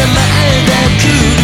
構え抱く